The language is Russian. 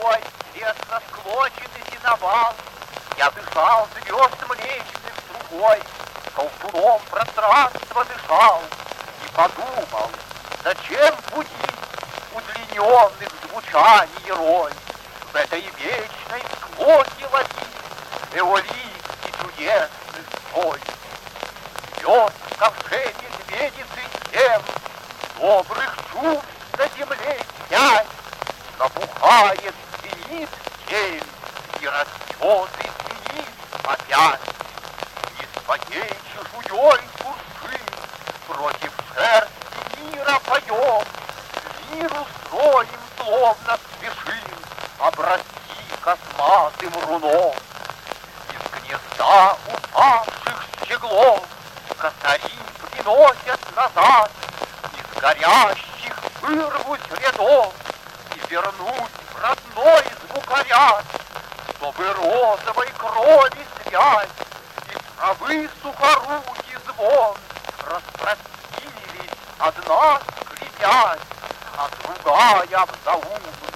Большой, тесно склоченный сеновал, Я дышал звезд млечных стругой, Колтуном пространство дышал И подумал, зачем будить Удлиненных звучаний роль В этой вечной склоке ловить Эолийский чудесный соль. Вез ковше медведицы тем Добрых чувств на земле снять, Набухает, звенит тень И растет, и звенит опять. Не своей чешуей курши Против шерсти мира поем, Миру строим, словно спешим Обрасти косматым руном. Из гнезда упавших щеглов Косари приносят назад Из горящих вырвусь рядов И вернусь в родной звукоряд, Чтобы розовой крови связь И травы сухорукий звон Распростились, одна скрипясь, А другая в заумной